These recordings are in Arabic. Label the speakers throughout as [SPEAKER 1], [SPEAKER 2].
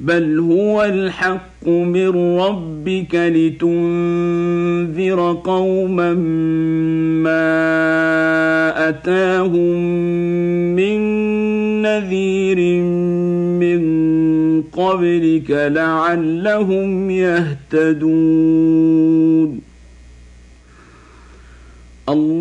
[SPEAKER 1] بل هو الحق من ربك لتنذر قوما ما اتاهم من نذير من قبلك لعلهم يهتدون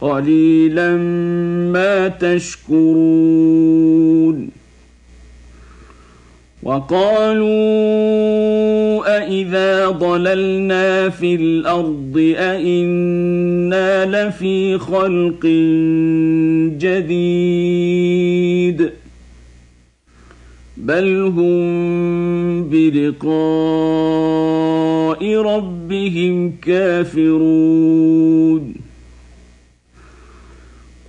[SPEAKER 1] قليلا ما تشكرون. وقالوا أإذا ضللنا في الأرض أإنا لفي خلق جديد. بل هم بلقاء ربهم كافرون.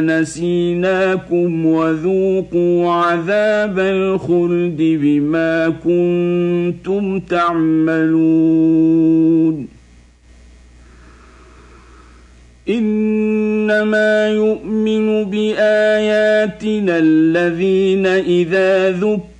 [SPEAKER 1] نسيناكم وذوقوا عذاب الخلد بما كنتم تعملون انما يؤمن باياتنا الذين اذا ذكروا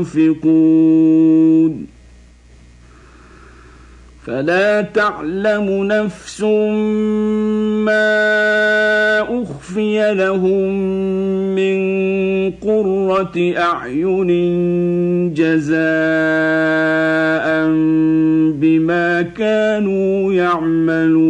[SPEAKER 1] ينفقون. فلا تعلم نفس ما أخفي لهم من قرة أعين جزاء بما كانوا يعملون.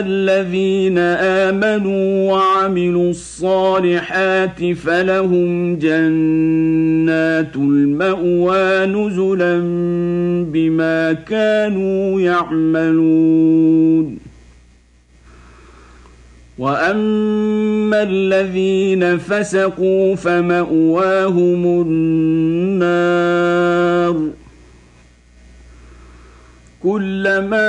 [SPEAKER 1] الذين آمنوا وعملوا الصالحات فلهم جنات المأوى نزلا بما كانوا يعملون. وأما الذين فسقوا فمأواهم النار. كلما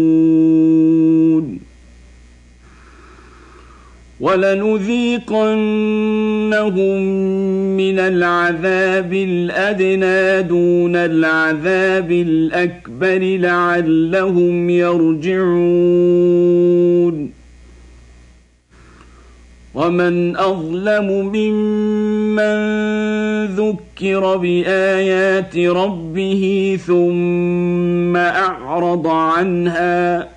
[SPEAKER 1] ولنذيقنهم من العذاب الأدنى دون العذاب الأكبر لعلهم يرجعون. ومن أظلم ممن ذكر بآيات ربه ثم أعرض عنها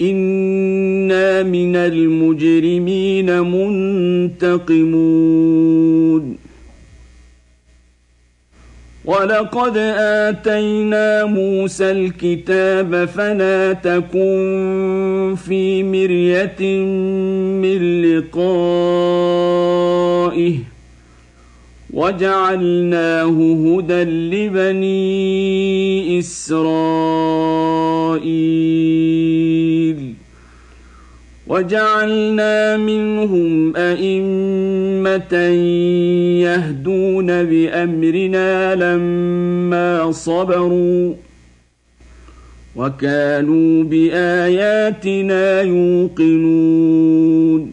[SPEAKER 1] أنا من المجرمين منتقمون ولقد اتينا موسى الكتاب فلا تكن في مريه من لقائه وجعلناه هدى لبني اسرائيل وجعلنا منهم أئمة يهدون بأمرنا لما صبروا وكانوا بآياتنا يوقنون.